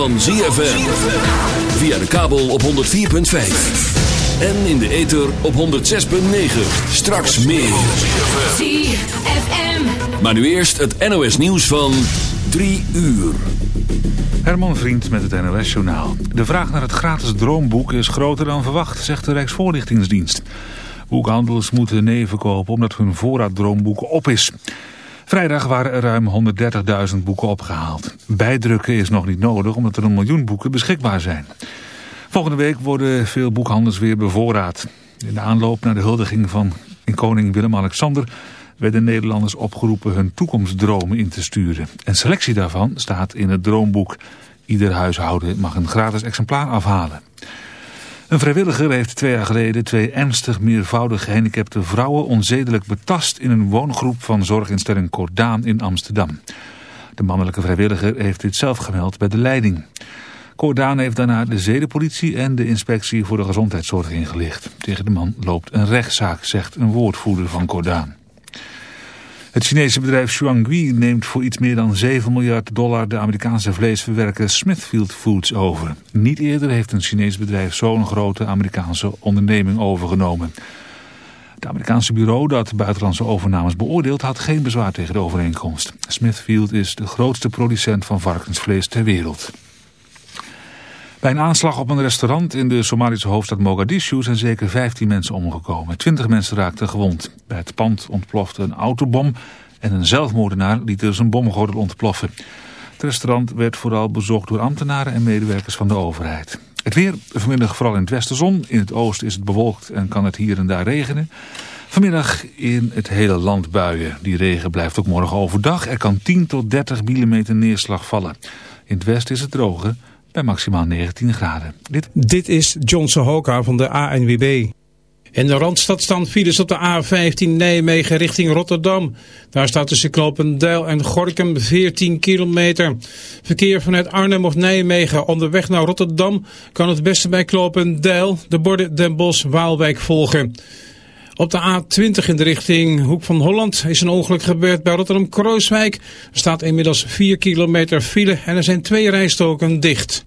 van ZFM. Via de kabel op 104.5. En in de ether op 106.9. Straks meer. ZFM. Maar nu eerst het NOS nieuws van 3 uur. Herman Vriend met het NOS Journaal. De vraag naar het gratis droomboek is groter dan verwacht, zegt de Rijksvoorlichtingsdienst. Boekhandels moeten nee verkopen omdat hun voorraad droomboeken op is. Vrijdag waren er ruim 130.000 boeken opgehaald. Bijdrukken is nog niet nodig omdat er een miljoen boeken beschikbaar zijn. Volgende week worden veel boekhandels weer bevoorraad. In de aanloop naar de huldiging van in koning Willem-Alexander werden Nederlanders opgeroepen hun toekomstdromen in te sturen. Een selectie daarvan staat in het droomboek. Ieder huishouden mag een gratis exemplaar afhalen. Een vrijwilliger heeft twee jaar geleden twee ernstig meervoudig gehandicapte vrouwen onzedelijk betast in een woongroep van zorginstelling Cordaan in Amsterdam. De mannelijke vrijwilliger heeft dit zelf gemeld bij de leiding. Cordaan heeft daarna de zedenpolitie en de inspectie voor de gezondheidszorg ingelicht. Tegen de man loopt een rechtszaak, zegt een woordvoerder van Cordaan. Het Chinese bedrijf Shuangui neemt voor iets meer dan 7 miljard dollar de Amerikaanse vleesverwerker Smithfield Foods over. Niet eerder heeft een Chinees bedrijf zo'n grote Amerikaanse onderneming overgenomen. Het Amerikaanse bureau dat buitenlandse overnames beoordeelt had geen bezwaar tegen de overeenkomst. Smithfield is de grootste producent van varkensvlees ter wereld. Bij een aanslag op een restaurant in de Somalische hoofdstad Mogadishu zijn zeker 15 mensen omgekomen. 20 mensen raakten gewond. Bij het pand ontplofte een autobom en een zelfmoordenaar liet dus een bomgordel ontploffen. Het restaurant werd vooral bezocht door ambtenaren en medewerkers van de overheid. Het weer, vanmiddag vooral in het westen zon. In het oosten is het bewolkt en kan het hier en daar regenen. Vanmiddag in het hele land buien. Die regen blijft ook morgen overdag. Er kan 10 tot 30 mm neerslag vallen. In het westen is het droger bij maximaal 19 graden. Dit... Dit is John Sohoka van de ANWB. In de Randstad staan files op de A15 Nijmegen richting Rotterdam. Daar staat tussen Knopendijl en Gorkum 14 kilometer. Verkeer vanuit Arnhem of Nijmegen onderweg naar Rotterdam... kan het beste bij Knopendijl de borden Den Bosch-Waalwijk volgen. Op de A20 in de richting Hoek van Holland is een ongeluk gebeurd bij Rotterdam-Krooswijk. Er staat inmiddels 4 kilometer file en er zijn twee rijstoken dicht.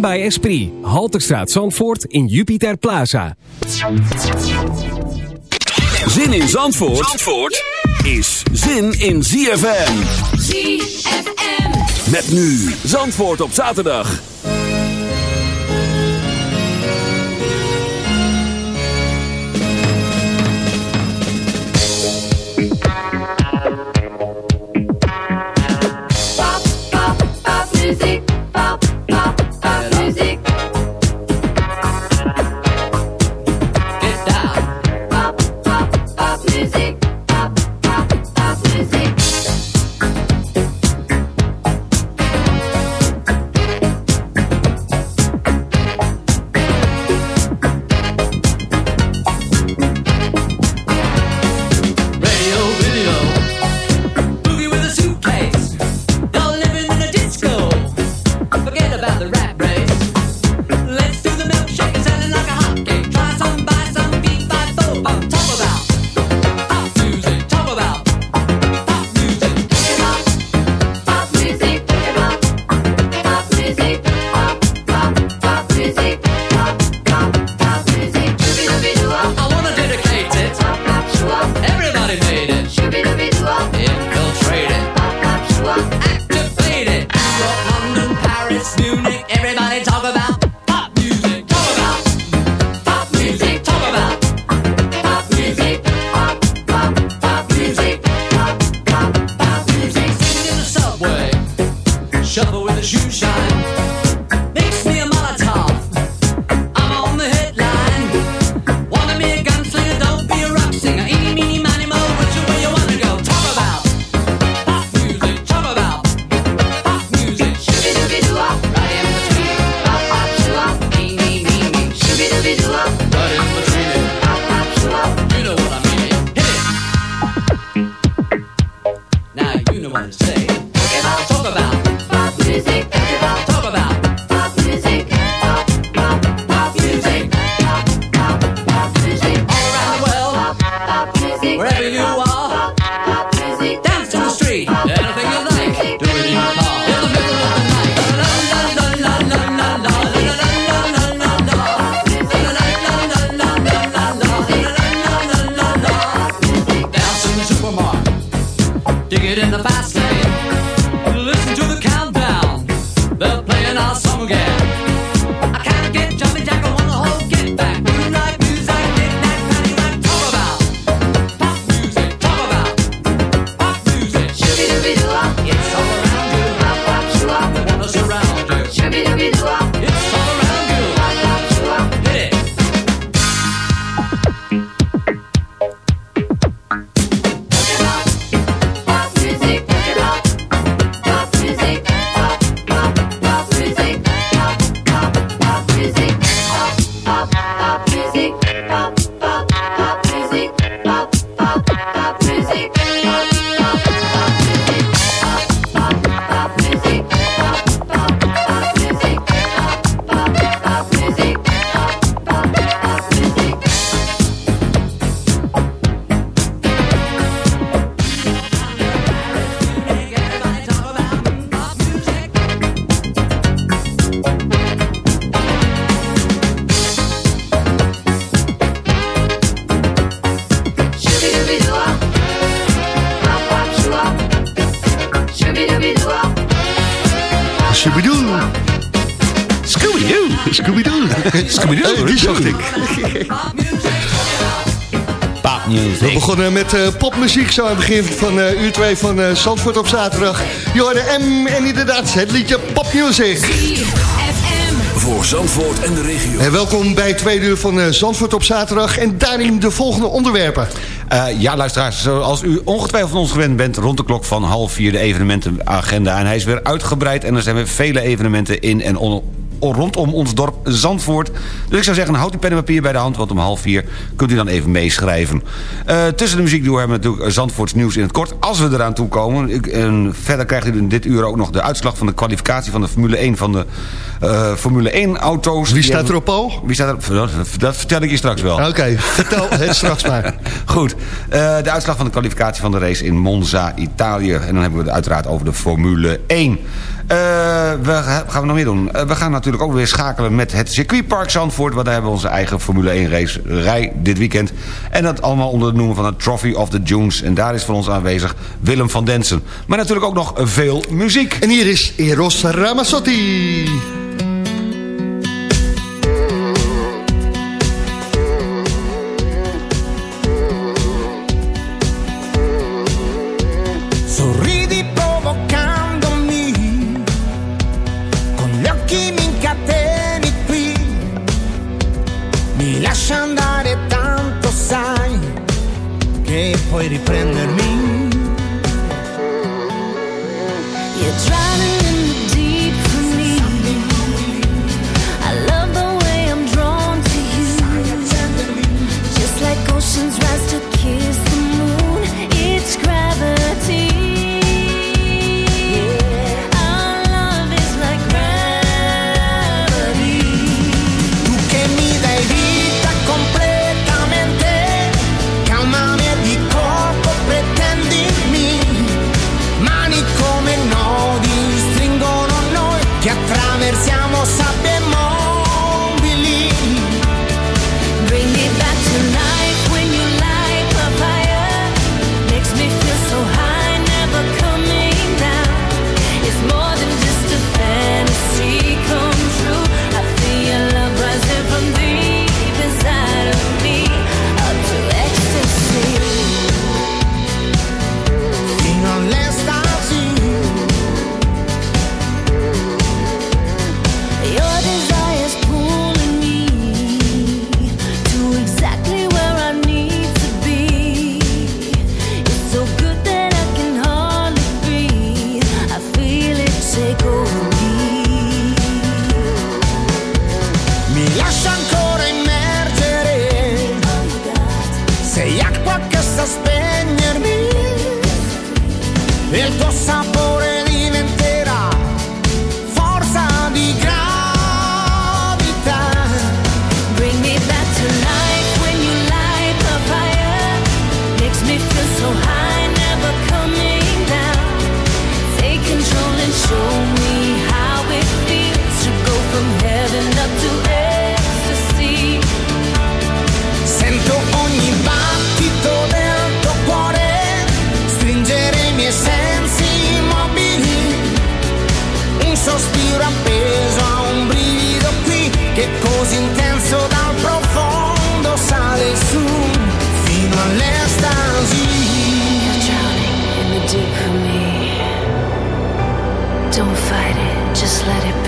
By Esprit. Halterstraat Zandvoort in Jupiter Plaza. Zin in Zandvoort, Zandvoort is zin in ZFM. ZFM. Met nu Zandvoort op zaterdag. Everybody talk about begonnen met eh, popmuziek zo aan het begin van eh, uur 2 van eh, Zandvoort op zaterdag. Je hoorde M en inderdaad het liedje Popmuzic. Voor Zandvoort en de regio. En welkom bij tweede uur van eh, Zandvoort op zaterdag. En daarin de volgende onderwerpen. Eh, ja, luisteraars, zoals u ongetwijfeld van ons gewend bent... rond de klok van half vier de evenementenagenda. En hij is weer uitgebreid en er zijn weer vele evenementen in en on- rondom ons dorp Zandvoort. Dus ik zou zeggen, houd uw pen en papier bij de hand... want om half vier kunt u dan even meeschrijven. Eh, tussen de muziek door hebben we natuurlijk Zandvoorts nieuws in het kort... als we eraan toe komen. Ik- en verder krijgt u in dit uur ook nog de uitslag van de kwalificatie... van de Formule 1 van de eh, Formule 1-auto's. Wie staat er op Paul? Wie staat er? Dat, dat vertel ik je straks wel. Oké, vertel het straks maar. Goed, eh, de uitslag van de kwalificatie van de race in Monza, Italië. En dan hebben we het uiteraard over de Formule 1. Eh, we gaan we nog meer doen? Eh, we gaan natuurlijk ook weer schakelen met het circuitpark Zandvoort. Want daar hebben we onze eigen Formule 1 race rij dit weekend. En dat allemaal onder het noemen van het Trophy of the Junes. En daar is van ons aanwezig Willem van Densen. Maar natuurlijk ook nog veel muziek. En hier is Eros Ramazzotti.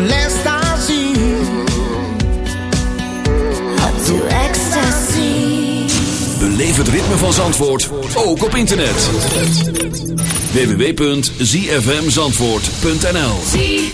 Lest Azul Beleef het ritme van Zandvoort ook op internet. www.zyfmzandvoort.nl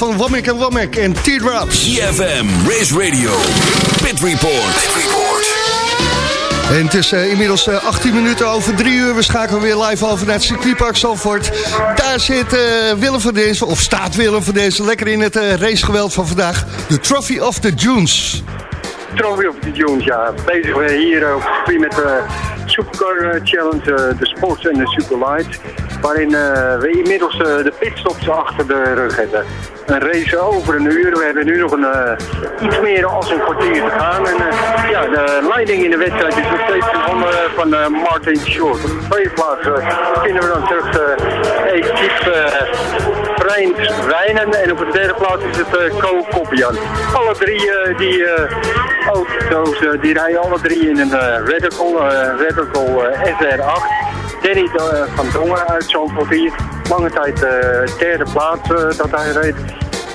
van Womack en Womack en Teardrops. CFM, Race Radio, Pit Report. En het is eh, inmiddels eh, 18 minuten over 3 uur. We schakelen weer live over naar het circuitpark Zalvoort. Daar zit eh, Willem van Dezen, of staat Willem van Dezen... lekker in het eh, racegeweld van vandaag. De Trophy of the Dunes. Trophy of the Dunes, ja. Bezig we hier op circuit met de Supercar Challenge, de Sports en de Superlight. Waarin eh, we inmiddels eh, de pitstops achter de rug hebben. Een race over een uur. We hebben nu nog een, eh, iets meer als een kwartier te gaan. En eh, ja, de leiding in de wedstrijd is nog steeds handen van eh, Martin Short. Op de tweede plaats eh, vinden we dan terug de equipe Freins Wijnen. En op de derde plaats is het Co Koppian. Alle drie eh, die eh, auto's eh, die rijden alle drie in een Radical, eh, Radical eh, SR8. Danny eh, van Dongen uit Zandvoort hier. Lange tijd eh, derde plaats eh, dat hij reed.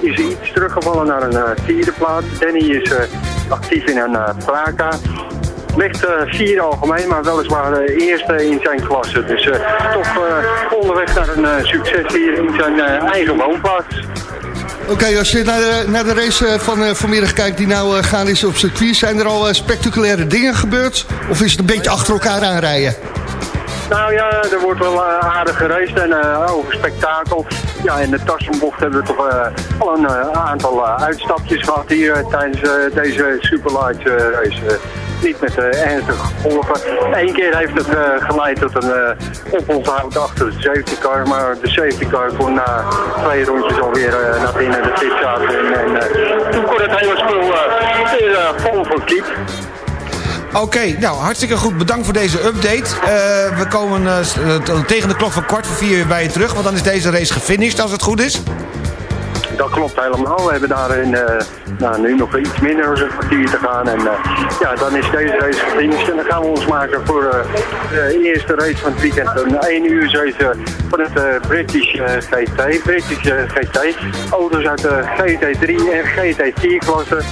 Is iets teruggevallen naar een vierde plaats. Danny is actief in een uh, Praka. Ligt eh, vier algemeen, maar weliswaar de eerste in zijn klasse. Dus toch onderweg naar een succes hier in zijn eigen woonplaats. Oké, als je naar de, naar de race van vanmiddag kijkt die nou gaan is op circuit... zijn er al spectaculaire dingen gebeurd? Of is het een beetje achter elkaar aanrijden? Nou ja, er wordt wel eh, aardig geraced en eh, over spektakel. Ja, in de Tassenbocht hebben we toch eh, al een aantal uitstapjes gehad hier tijdens deze Superlight race. Niet met ernstige gevolgen. Eén keer heeft het geleid tot een uh, oponthoud achter de safety car. Maar de safety car kon na twee rondjes alweer eh, naar binnen de pit zaten. En, en toen kon het hele spul weer vol van kiep. Oké, nou hartstikke goed. Bedankt voor deze update. Eh, we komen eh, eh, tegen de klok van kwart voor vier weer bij je terug. Want dan is deze race gefinished als het goed is. Dat klopt helemaal. We hebben daarin nou, nu nog iets minder dan een kwartier te gaan. En ja, dan is deze race gefinished. En dan gaan we ons maken voor de eerste race van het weekend. Een 1 uur race van het British GT. British GT. Auto's uit de GT3 en GT4 klasse.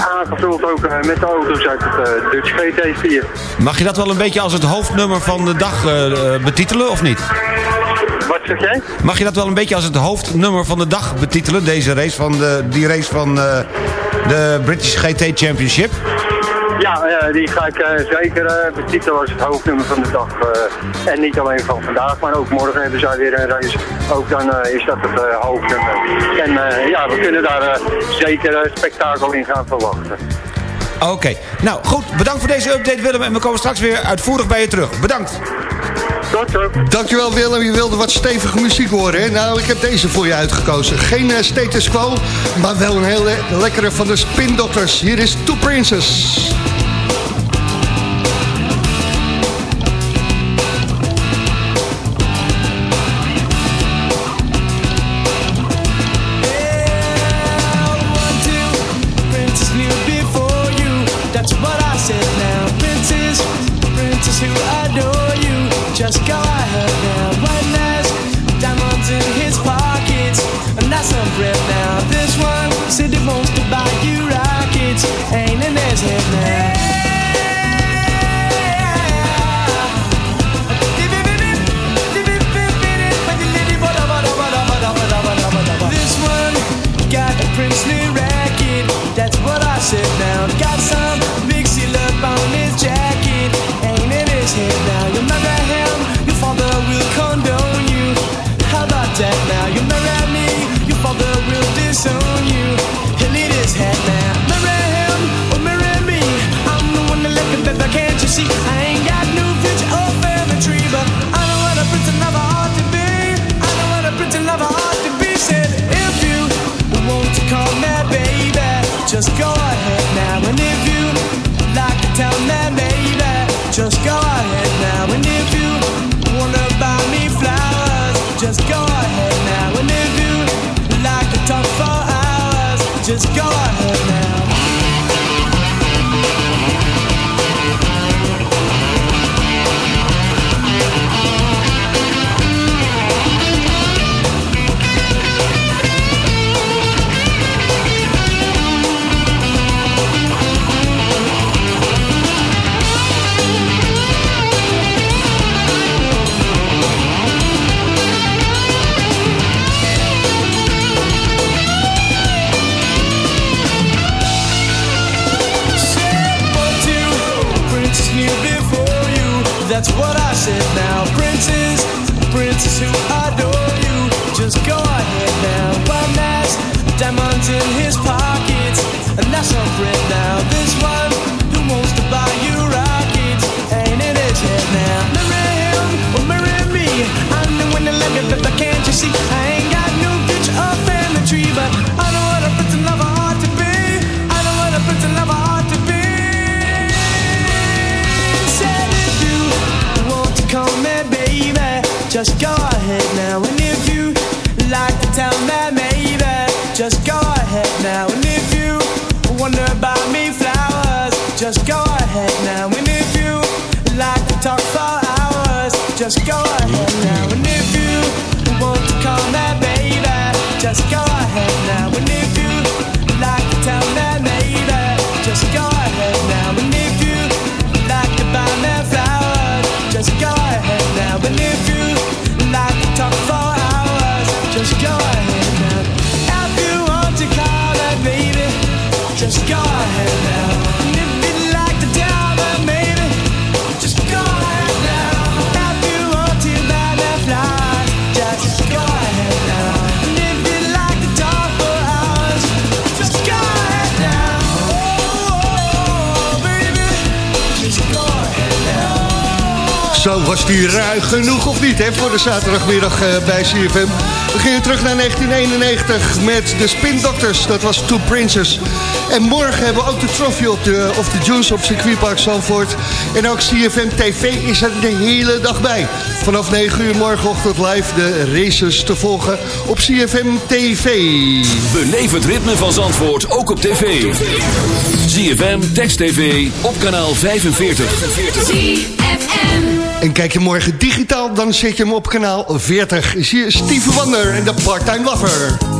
Aangevuld ook eh, met de auto's uit het eh, Dutch GT4. Mag je dat wel een beetje als het hoofdnummer van de dag eh, betitelen of niet? Wat zeg jij? Mag je dat wel een beetje als het hoofdnummer van de dag betitelen? Deze race van de, die race van de British GT Championship? Ja, eh, die ga ik eh, zeker eh, betitelen als het hoofdnummer van de dag. eh, en niet alleen van vandaag, maar ook morgen hebben zij weer een race. Ook dan eh, is dat het eh, hoofdnummer. En eh, ja, we kunnen daar eh, zeker eh, spektakel in gaan verwachten. Oké, nou goed. Bedankt voor deze update Willem. En we komen straks weer uitvoerig bij je terug. Bedankt. Dankjewel Willem, je wilde wat stevige muziek horen. Hè? Nou, ik heb deze voor je uitgekozen. Geen eh, status quo, maar wel een hele lekkere van de Spin Doctors. Hier is Two. Princess Zo was die ruig genoeg of niet hè, voor de zaterdagmiddag eh, bij CFM. We gingen terug naar 1991 met de Spin Doctors. Dat was Two Princes. En morgen hebben we ook de Trophy op de, of de Juice op circuitpark Zandvoort. En ook CFM TV is er de hele dag bij. Vanaf 9 uur morgenochtend live de races te volgen op CFM TV. Beleef het ritme van Zandvoort ook op tv. CFM Text TV op kanaal 45. 45. En kijk je morgen digitaal, dan zet je hem op kanaal 40. Zie je Steven Wonder en de Part-Time Lover.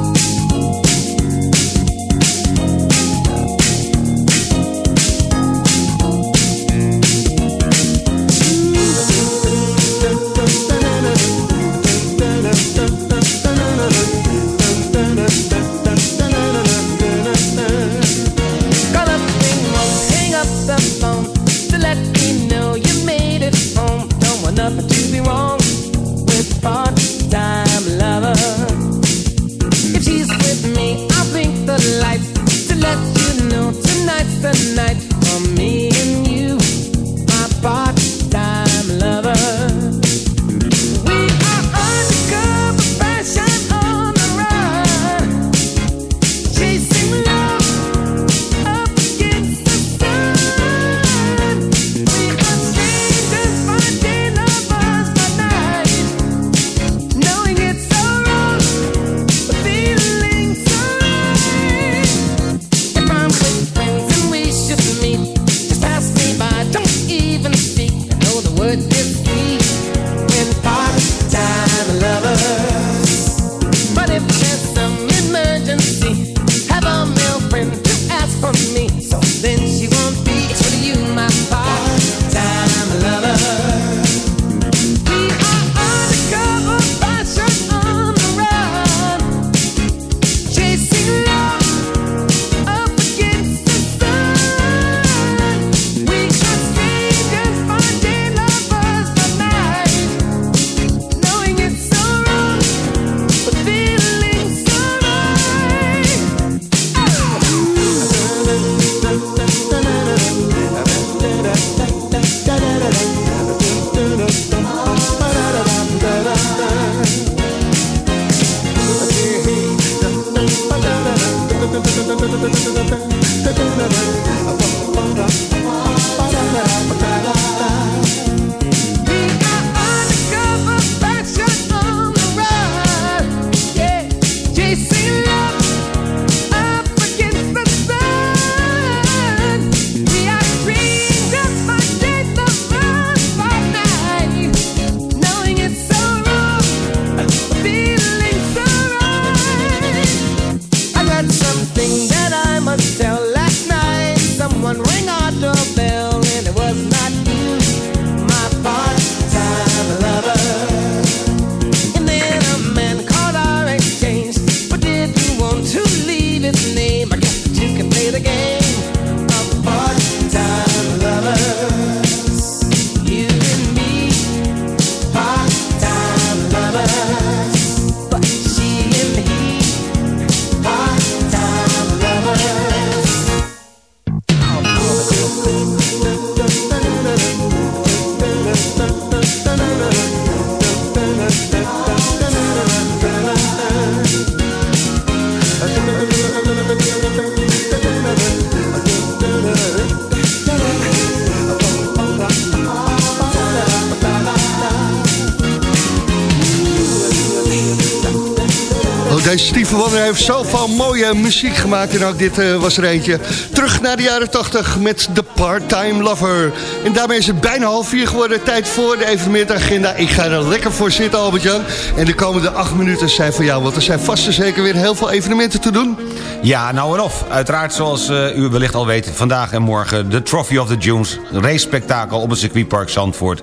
Heeft zoveel mooie muziek gemaakt. En ook dit eh, was er eentje. Terug naar de jaren 80 met The Part-Time Lover. En daarmee is het bijna half vier geworden. Tijd voor de evenementagenda. Ik ga er lekker voor zitten, Albert-Jan. En de komende acht minuten zijn voor jou. Want er zijn vast en zeker weer heel veel evenementen te doen. Ja, nou en of. Uiteraard, zoals eh, u wellicht al weet, vandaag en morgen... de Trophy of the Dunes, race spektakel op het circuitpark Zandvoort.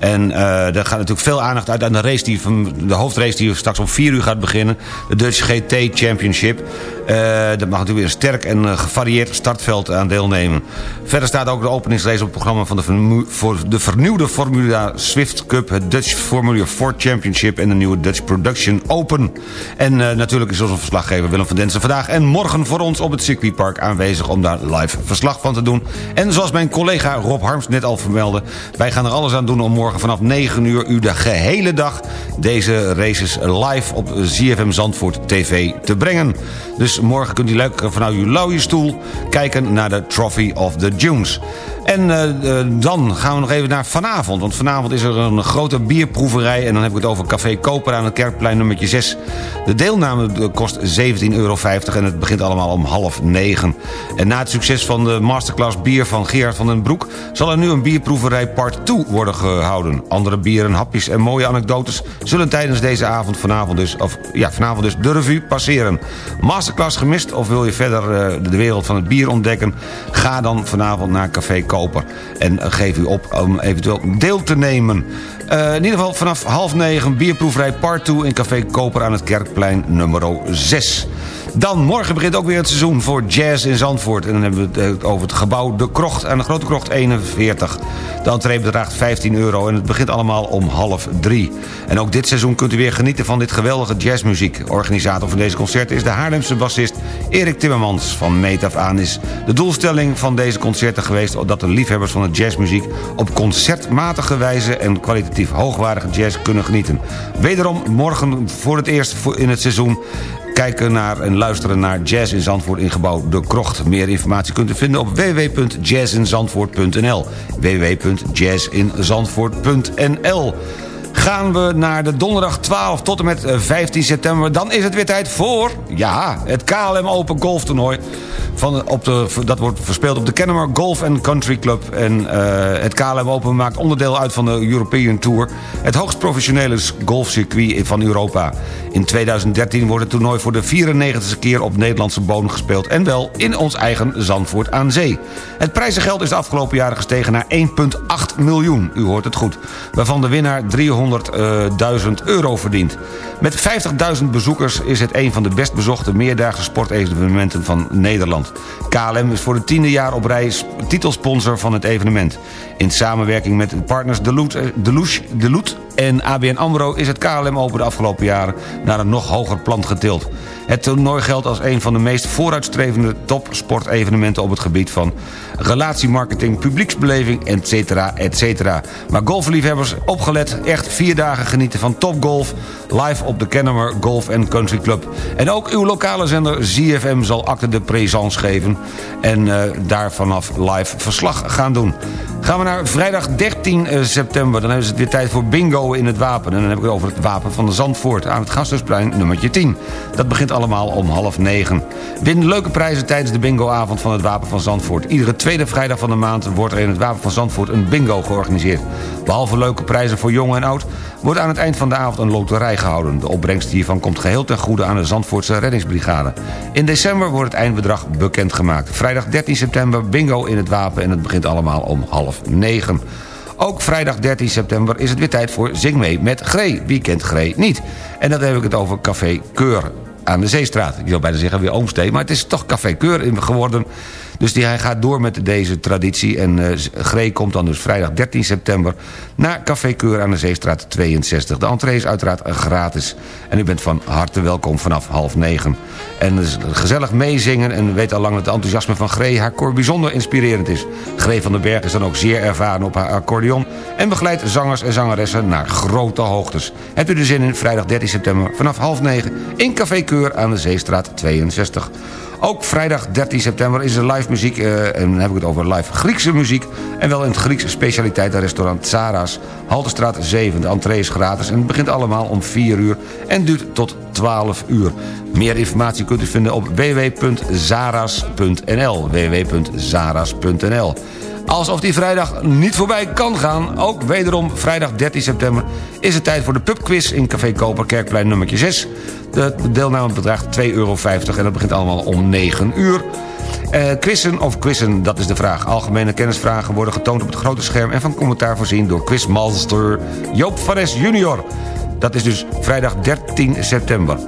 En eh er gaat natuurlijk veel aandacht uit aan de race die van de hoofdrace die straks om 4 uur gaat beginnen. De Dutch GT Championship. Eh dat mag natuurlijk weer een sterk en eh, gevarieerd startveld aan deelnemen. Verder staat ook de openingsrace op het programma van de, voor de vernieuwde Formula Swift Cup, het Dutch Formula 4 Championship en de nieuwe Dutch Production Open. En natuurlijk is onze verslaggever Willem van Densen vandaag en morgen voor ons op het circuitpark aanwezig om daar live verslag van te doen. En zoals mijn collega Rob Harms net al vermeldde, wij gaan er alles aan doen om morgen vanaf 9 uur u de gehele dag deze races live op ZFM Zandvoort TV te brengen. Dus morgen kunt u leuk vanuit uw luie stoel kijken naar de Trophy of the Dunes. En eh, eh, dan gaan we nog even naar vanavond. Want vanavond is er een grote bierproeverij. En dan heb ik het over Café Koper aan het Kerkplein nummertje 6. De deelname eh, kost 17,50 euro. En het begint allemaal om half negen. En na het succes van de masterclass bier van Gerard van den Broek... zal er nu een bierproeverij part 2 worden gehouden. Andere bieren, hapjes en mooie anekdotes... zullen tijdens deze avond vanavond dus, of, ja, vanavond dus de revue passeren. Masterclass gemist of wil je verder eh, de wereld van het bier ontdekken? Ga dan vanavond naar Café Koper. En geef u op om eventueel deel te nemen. Eh, in ieder geval vanaf half negen bierproeverij part 2 in Café Koper aan het Kerkplein nummer 6. Dan morgen begint ook weer het seizoen voor jazz in Zandvoort. En dan hebben we het over het gebouw De Krocht aan de Grote Krocht 41. De entree bedraagt 15 euro en het begint allemaal om half drie. En ook dit seizoen kunt u weer genieten van dit geweldige jazzmuziek. Organisator van deze concerten is de Haarlemse bassist Erik Timmermans. Van meet af aan is de doelstelling van deze concerten geweest... dat de liefhebbers van de jazzmuziek op concertmatige wijze... en kwalitatief hoogwaardige jazz kunnen genieten. Wederom morgen voor het eerst in het seizoen kijken naar en luisteren naar Jazz in Zandvoort in gebouw De Krocht. Meer informatie kunt u vinden op www.jazzinzandvoort.nl www.jazzinzandvoort.nl Gaan we naar de donderdag 12 tot en met eh, 15 september... dan is het weer tijd voor, ja, het KLM Open Golf Toernooi. Van, op de, dat wordt verspeeld op de Kennemer Golf Country Club. En eh, het KLM Open maakt onderdeel uit van de European Tour... het hoogst professionele golfcircuit van Europa. In 2013 wordt het toernooi voor de 94e keer op Nederlandse bodem gespeeld... en wel in ons eigen Zandvoort aan Zee. Het prijzengeld is de afgelopen jaren gestegen naar 1,8 miljoen. U hoort het goed. Waarvan de winnaar 300.000 euro verdient. Met 50.000 bezoekers is het een van de best bezochte meerdaagse sportevenementen van Nederland. KLM is voor het tiende jaar op rij titelsponsor van het evenement. In samenwerking met partners Deloet, Deloes, Deloet en ABN AMRO is het KLM Open de afgelopen jaren naar een nog hoger plan getild. Het toernooi geldt als een van de meest vooruitstrevende topsportevenementen op het gebied van relatiemarketing, publieksbeleving, etc. etc. Maar golfliefhebbers, opgelet, echt vier dagen genieten van topgolf, live op de Kennemer Golf Country Club. En ook uw lokale zender ZFM zal acte de présence geven en eh, daar vanaf live verslag gaan doen. Gaan we naar vrijdag 13 september, dan is het weer tijd voor bingo in het Wapen. En dan heb ik het over het Wapen van de Zandvoort aan het Gasthuisplein nummertje 10. Dat begint allemaal om half negen. Win leuke prijzen tijdens de bingoavond van het Wapen van Zandvoort. Iedere tweede vrijdag van de maand wordt er in het Wapen van Zandvoort een bingo georganiseerd. Behalve leuke prijzen voor jong en oud... wordt aan het eind van de avond een loterij gehouden. De opbrengst hiervan komt geheel ten goede aan de Zandvoortse reddingsbrigade. In december wordt het eindbedrag bekendgemaakt. Vrijdag 13 september bingo in het Wapen en het begint allemaal om half negen. Ook vrijdag 13 september is het weer tijd voor Zing mee met Gree. Wie kent niet? En dan heb ik het over Café Keur aan de Zeestraat. Ik zou bijna zeggen weer Oomstee, maar het is toch Café Keur geworden... Dus hij gaat door met deze traditie. En uh, Gree komt dan dus vrijdag 13 september... naar Café Keur aan de Zeestraat 62. De entree is uiteraard gratis. En u bent van harte welkom vanaf half negen. En dus gezellig meezingen en weet al lang dat het enthousiasme van Gree... haar koor bijzonder inspirerend is. Gree van den Berg is dan ook zeer ervaren op haar accordeon... en begeleidt zangers en zangeressen naar grote hoogtes. Hebt u er zin in? Vrijdag 13 september vanaf half negen in Café Keur aan de Zeestraat 62. Ook vrijdag 13 september is er live muziek, eh, en dan heb ik het over live Griekse muziek... en wel in het Griekse specialiteit restaurant Zara's, Haltestraat 7. De entree is gratis en het begint allemaal om 4 uur en duurt tot 12 uur. Meer informatie kunt u vinden op www.zaras.nl www.zaras.nl Alsof die vrijdag niet voorbij kan gaan. Ook wederom vrijdag 13 september is het tijd voor de pubquiz in Café Koper, Kerkplein nummertje 6. De deelname bedraagt 2,50 euro en dat begint allemaal om 9 uur. Eh, quizzen of quizzen, dat is de vraag. Algemene kennisvragen worden getoond op het grote scherm... en van commentaar voorzien door quizmaster Joop van Es junior. Dat is dus vrijdag 13 september.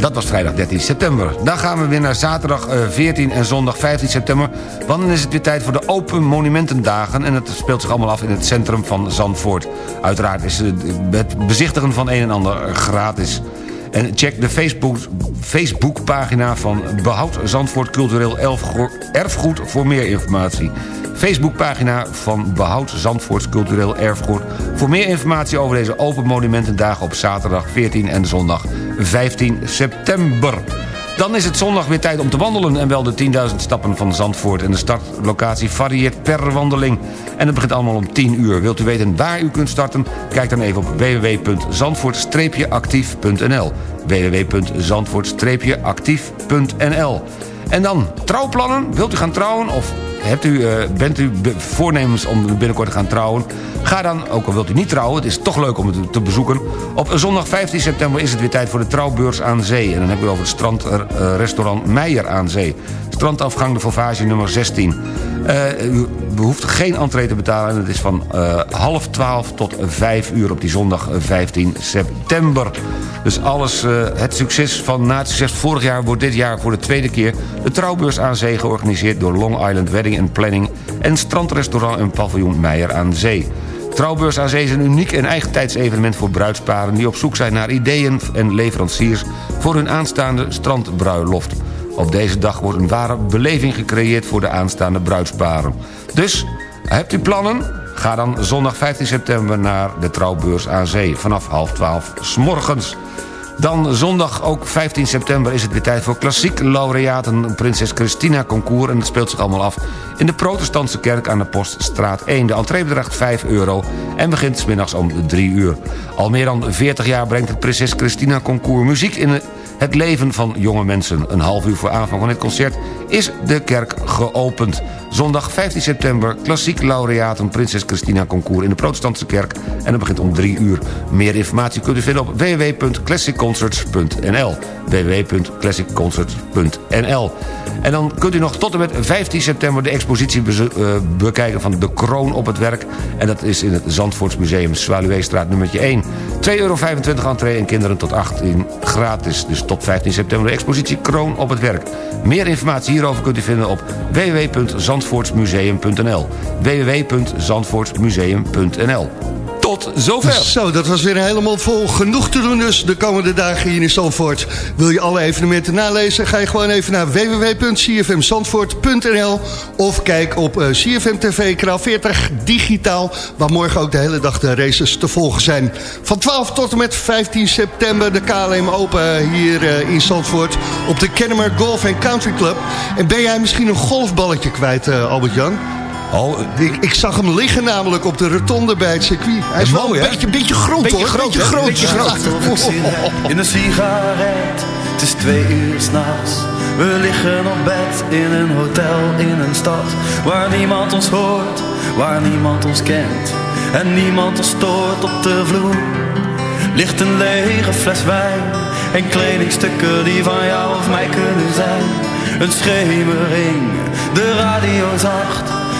Dat was vrijdag 13 september. Dan gaan we weer naar zaterdag eh, 14 en zondag 15 september. Want dan is het weer tijd voor de Open Monumentendagen... en het speelt zich allemaal af in het centrum van Zandvoort. Uiteraard is eh, het bezichtigen van een en ander gratis. En check de Facebook, Facebookpagina van Behoud Zandvoort Cultureel Erfgoed voor meer informatie. Facebookpagina van Behoud Zandvoort Cultureel Erfgoed... voor meer informatie over deze Open Monumentendagen op zaterdag 14 en zondag 15 september. Dan is het zondag weer tijd om te wandelen... en wel de 10.000 stappen van Zandvoort. En de startlocatie varieert per wandeling. En het begint allemaal om 10 uur. Wilt u weten waar u kunt starten? Kijk dan even op www.zandvoort-actief.nl www.zandvoort-actief.nl En dan trouwplannen. Wilt u gaan trouwen of hebt u, eh, bent u voornemens om binnenkort te gaan trouwen... ga dan, ook al wilt u niet trouwen, het is toch leuk om het te bezoeken... op zondag 15 september is het weer tijd voor de trouwbeurs aan zee. En dan heb ik het over het strandrestaurant Meijer aan zee. Strandafgang de Fauvage nummer 16. Eh, u behoeft geen entree te betalen en het is van eh, half 12 tot 5 uur op die zondag eh, 15 september. Dus alles, eh, het succes van na het vorig jaar wordt dit jaar voor de tweede keer... de trouwbeurs aan zee georganiseerd door Long Island Wedding and Planning... en strandrestaurant en paviljoen Meijer aan Zee. Trouwbeurs aan Zee is een uniek en eigentijds evenement voor bruidsparen... die op zoek zijn naar ideeën en leveranciers voor hun aanstaande strandbruiloft. Op deze dag wordt een ware beleving gecreëerd voor de aanstaande bruidsparen. Dus, hebt u plannen? Ga dan zondag 15 september naar de Trouwbeurs aan Zee... vanaf half twaalf s morgens. Dan zondag, ook 15 september, is het weer tijd voor klassiek laureaten Prinses Christina Concours. En dat speelt zich allemaal af in de protestantse kerk aan de Poststraat 1. De entree bedraagt 5 euro en begint 's middags om 3 uur. Al meer dan 40 jaar brengt het Prinses Christina Concours muziek in het leven van jonge mensen. Een half uur voor aanvang van het concert is de kerk geopend. Zondag 15 september, klassiek laureaten Prinses Christina Concours in de protestantse kerk. En dat begint om 3 uur. Meer informatie kunt u vinden op www.classicconcerts.nl www.classicconcerts.nl En dan kunt u nog tot en met 15 september de expositie eh, bekijken van De Kroon op het werk. En dat is in het Zandvoortsmuseum Zwaluweestraat nummertje 1. 2,25 euro entree en kinderen tot 18 gratis. Dus tot 15 september de expositie Kroon op het werk. Meer informatie hierover kunt u vinden op www.zandvoortsmuseum.nl www.zandvoortsmuseum.nl Tot zover. Zo, dat was weer helemaal vol. Genoeg te doen dus de komende dagen hier in Zandvoort. Wil je alle evenementen nalezen? Ga je gewoon even naar www.cfmzandvoort.nl of kijk op eh, CFM TV kanaal 40 digitaal... waar morgen ook de hele dag de races te volgen zijn. Van 12 tot en met 15 september de KLM Open hier eh, in Zandvoort... op de Kennemer Golf Country Club. En ben jij misschien een golfballetje kwijt, eh, Albert-Jan? Oh, ik, ik zag hem liggen namelijk op de rotonde bij het circuit. Hij is wel mooi, een hè? beetje, beetje groot Beetje hoor. groot, beetje groot. Beetje groot. In een sigaret, het is twee uur s'nachts. We liggen op bed in een hotel in een stad waar niemand ons hoort, waar niemand ons kent en niemand ons stoort op de vloer. Ligt een lege fles wijn en kledingstukken die van jou of mij kunnen zijn. Een schemering, de radio zacht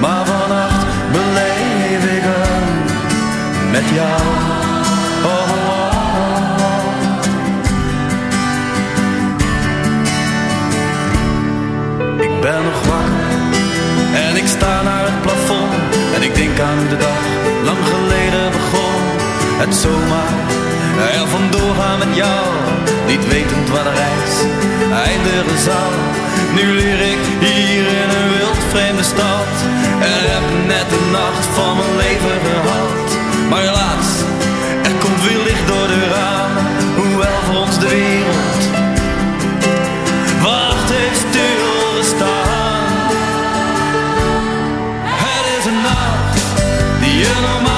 maar vannacht beleef ik hem met jou. Oh, oh, oh. Ik ben nog wakker en ik sta naar het plafond en ik denk aan de dag lang geleden begon. Het zomaar er vandoor gaan met jou, niet wetend waar de reis eindigen zal nu leer ik hier in een wild vreemde stad. En heb net de nacht van mijn leven gehad. Maar helaas, er komt weer licht door de ramen Hoewel voor ons de wereld Wacht heeft stilgestaan. Het is een nacht die je normaal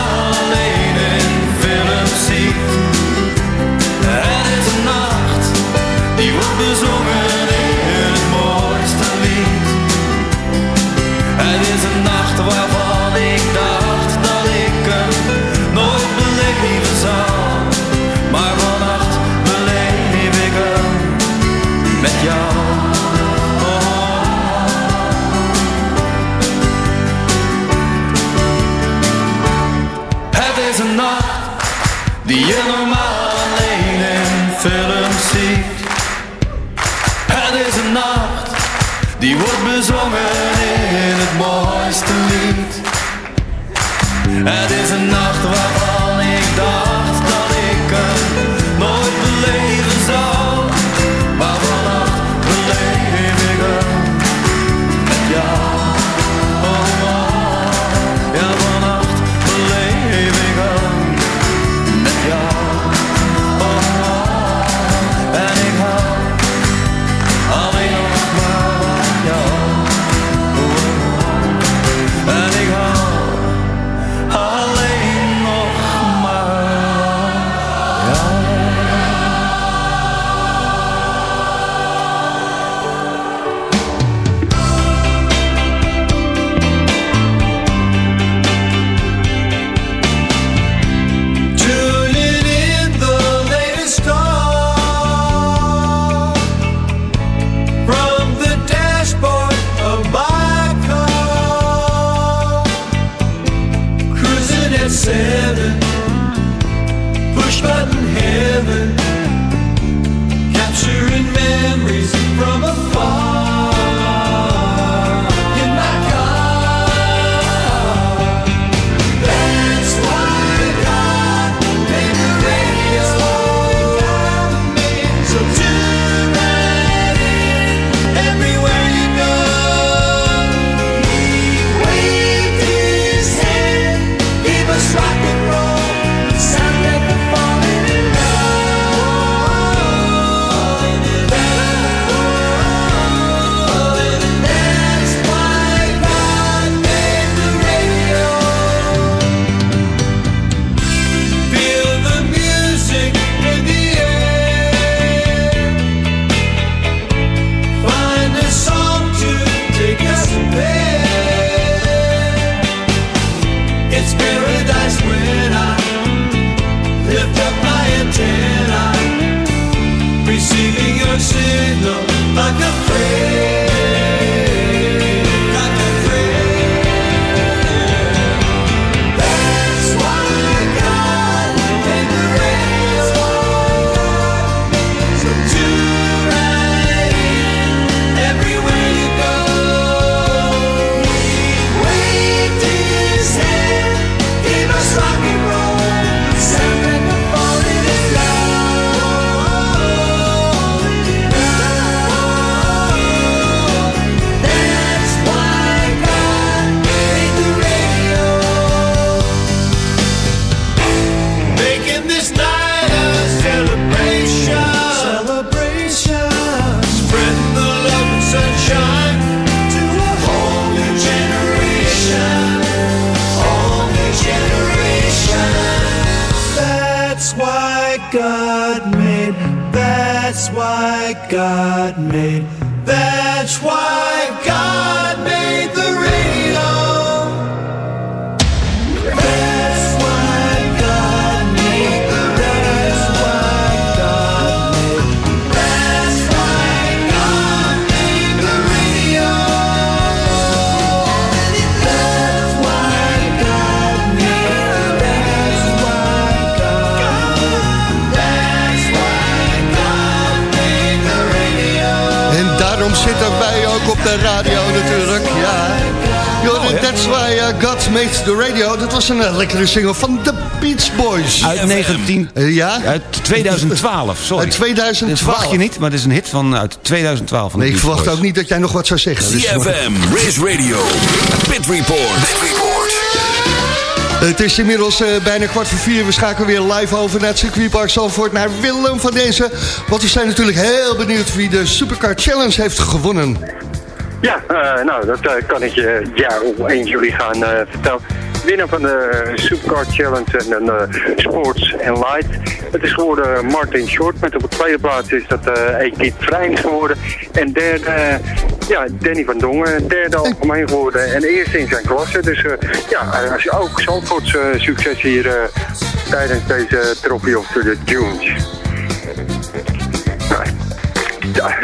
de radio natuurlijk. Ja. Jordan, that's why uh, God made the radio. Dat was een eh, lekkere single van The Beach Boys. Uit 19... Eh, ja? Uit 2012, sorry. Uit 2012. Dat verwacht je niet, maar het is een hit van uit 2012. Van de Nee, ik Beach verwacht Boys. ook niet dat jij nog wat zou zeggen. Dus- CFM, Race Radio, Pit Report. Het is inmiddels eh, bijna kwart voor vier. We schakelen weer live over naar het circuitpark Zalvoort. Naar Willem van deze. Want we zijn natuurlijk heel benieuwd wie de Supercar Challenge heeft gewonnen. Ja, eh, nou, dat eh, kan ik je ja, op 1 juli gaan eh, vertellen. Winnaar van de Supercar Challenge en de Sports and Light. Het is geworden Martin Short. Met op de tweede plaats is dat Ekiet Vrijns geworden. En derde, ja, Danny van Dongen. Derde algemeen geworden. En eerste in zijn klasse. Dus ja, als je ook Zandvoorts succes hier tijdens deze Trophy of the Dunes. Ja,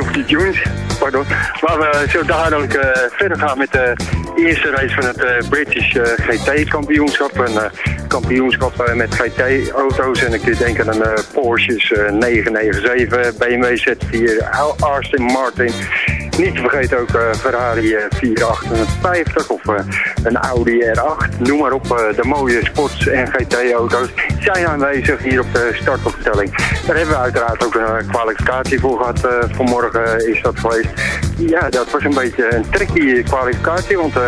of the Dunes, pardon. Waar we zo dadelijk eh, verder gaan met de eerste race van het eh, British eh, GT-kampioenschap. Een eh, kampioenschap eh, met GT-auto's. En ik denken aan eh Porsches eh, 997, BMW Z4, Aston Martin. Niet te vergeten ook eh, Ferrari eh, 458 of eh, een Audi R8. Noem maar op, eh, de mooie sports- en GT-auto's zijn aanwezig hier op de startopstelling. Daar hebben we uiteraard ook een eh, kwalificatie voor gehad. eh, vanmorgen is dat geweest. Ja, dat was een beetje een tricky kwalificatie, want eh,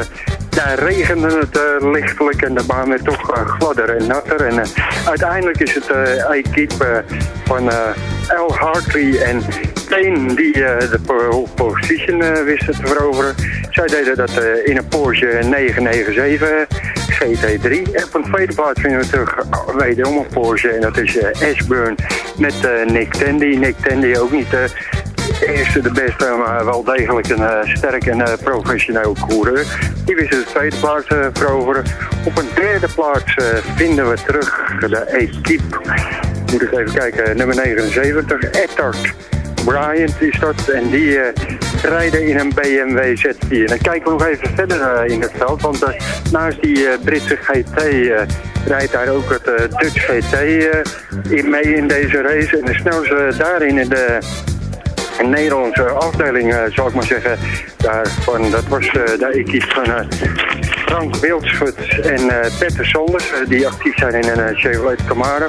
daar regende het eh, lichtelijk en de baan werd toch eh, gladder en natter. En eh, uiteindelijk is het eh equipe eh, van eh Al Hartley en Payne die eh, de position eh, wisten te veroveren. Zij deden dat eh, in een Porsche 997 GT3. En van de tweede plaats vinden we terug wederom een Porsche en dat is Ashburn met Nick Tandy. Nick Tandy ook niet... de eerste, de beste, maar wel degelijk een eh, sterk en eh, professioneel coureur. Die wist de tweede plaats eh, veroveren. Op een derde plaats vinden we terug de equipe. Moet ik even kijken, nummer 79, Ettard. Bryant is dat en die eh, rijden in een BMW Z4. En dan kijken we nog even verder eh, in het veld, want eh, naast die Britse GT rijdt daar ook het Dutch GT mee in deze race. En de snelste daarin in de Nederlandse afdeling, zal ik maar zeggen, daarvan. Dat was de equipe van Frank Wildschut en Petter Sanders, eh, die actief zijn in een Chevrolet Camaro.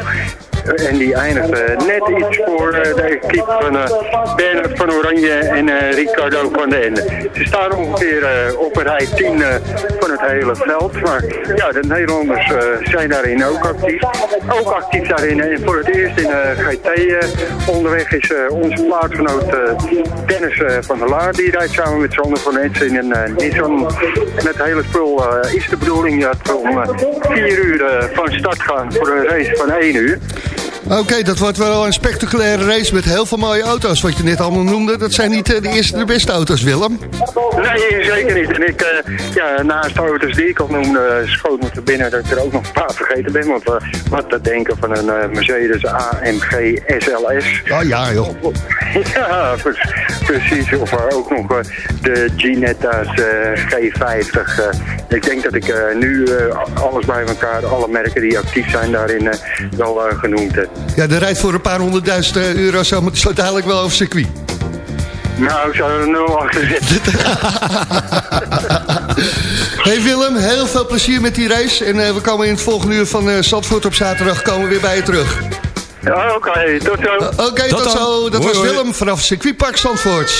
Eh, En die eindigde net iets voor eh, de equipe van eh, Bernard van Oranje en eh, Ricardo van den Ende. Ze staan ongeveer eh, op rij 10 eh, van het hele veld. Maar ja, de Nederlanders eh, zijn daarin ook actief. Ook actief daarin. En voor het eerst in eh, GT eh, onderweg is eh, onze plaatsgenoot eh, Dennis eh, van der Laar. Die rijdt samen met Sander van Etsen in een eh, Nissan. En het hele spul eh, is de bedoeling dat we om eh, 4 uur eh, van start gaan voor een race van 1 uur. Oké, dat wordt wel een spectaculaire race met heel veel mooie auto's. Wat je net allemaal noemde, dat zijn niet eh, de eerste de beste auto's, Willem. Nee, zeker niet. En ik, eh, ja, naast auto's die ik al noemde, eh, schoot me te binnen dat ik er ook nog een paar vergeten ben. Want eh, wat te denken van een Mercedes AMG SLS. Oh ja, joh. Ja, pre- precies. Of ook nog de Ginetta's eh, G50. eh. ik denk dat ik nu alles bij elkaar, alle merken die actief zijn daarin, wel genoemd heb. Ja, de rijdt voor een paar honderdduizend eh, euro zo, zo dadelijk wel over circuit. Nou, ik zou er een nul achter zetten. Hey Willem, heel veel plezier met die race. En eh, we komen in het volgende uur van eh Zandvoort op zaterdag komen we weer bij je terug. Ja, Oké, tot zo. Oké, tot, zo. Dat was Willem vanaf circuitpark Zandvoort.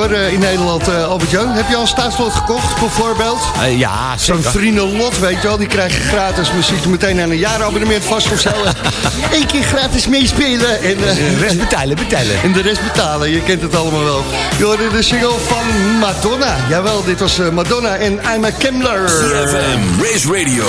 Hoor eh, in Nederland, eh, Albert-Jan. Heb je al een staatslot gekocht, bijvoorbeeld? Eh, ja, Zo'n vriendenlot, weet je wel, die krijg je gratis. Maar zit je meteen aan een jaarabonnement vast of zo. Eén keer gratis meespelen. En, eh, De rest betalen, betalen. En de rest betalen, je kent het allemaal wel. Je hoorde de single van Madonna. Jawel, dit was Madonna en I'm a Kemmler. CFM, Race Radio,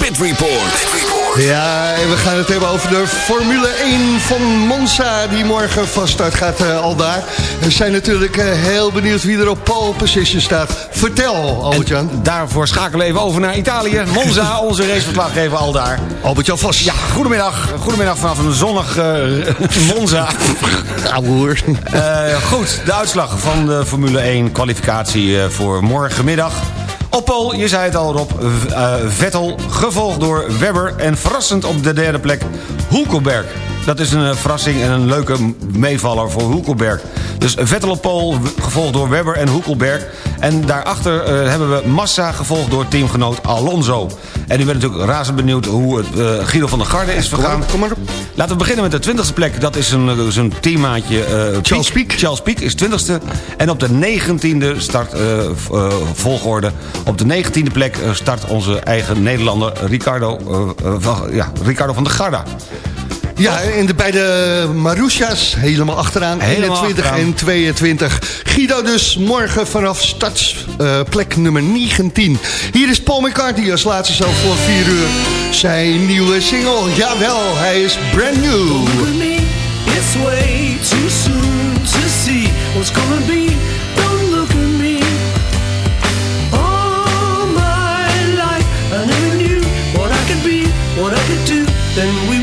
Pit Report. Ja, en we gaan het hebben over de Formule 1 van Monza... die morgen van start gaat uh, al daar. We zijn natuurlijk uh, heel benieuwd wie er op pole position staat. Vertel, Albert-Jan. Daarvoor schakelen we even over naar Italië. Monza, onze raceverslaggever al daar. Albert-Jan Vos. Ja, goedemiddag. Goedemiddag vanaf een zonnig uh, Monza. Ouwehoer. goed, de uitslag van de Formule 1 kwalificatie voor morgenmiddag... Op Pol, je zei het al Rob, uh, Vettel, gevolgd door Webber... en verrassend op de derde plek Hulkenberg. Dat is een uh, verrassing en een leuke meevaller voor Hulkenberg. Dus Vettel op Pol, gevolgd door Webber en Hulkenberg. En daarachter uh, hebben we Massa, gevolgd door teamgenoot Alonso. En u bent natuurlijk razend benieuwd hoe het uh, Guido van der Garde is vergaan. Kom maar, Laten we beginnen met de 20e plek. Dat is een, zijn teammaatje Charles Piek. Charles Piek is 20e. En op de 19e start volgorde. Op de 19e plek start onze eigen Nederlander Ricardo, van, ja, Ricardo van der Garde. Ja, en de beide Marusha's helemaal achteraan. Helemaal 21 achteraan. en 22. Guido dus morgen vanaf startplek uh, nummer 19. Hier is Paul McCartney als laatste zo voor 4 uur. Zijn nieuwe single, jawel, hij is brand new. It's way too soon to see what's gonna be. Don't look at me. All my life I never knew what I could be, what I could do. Then we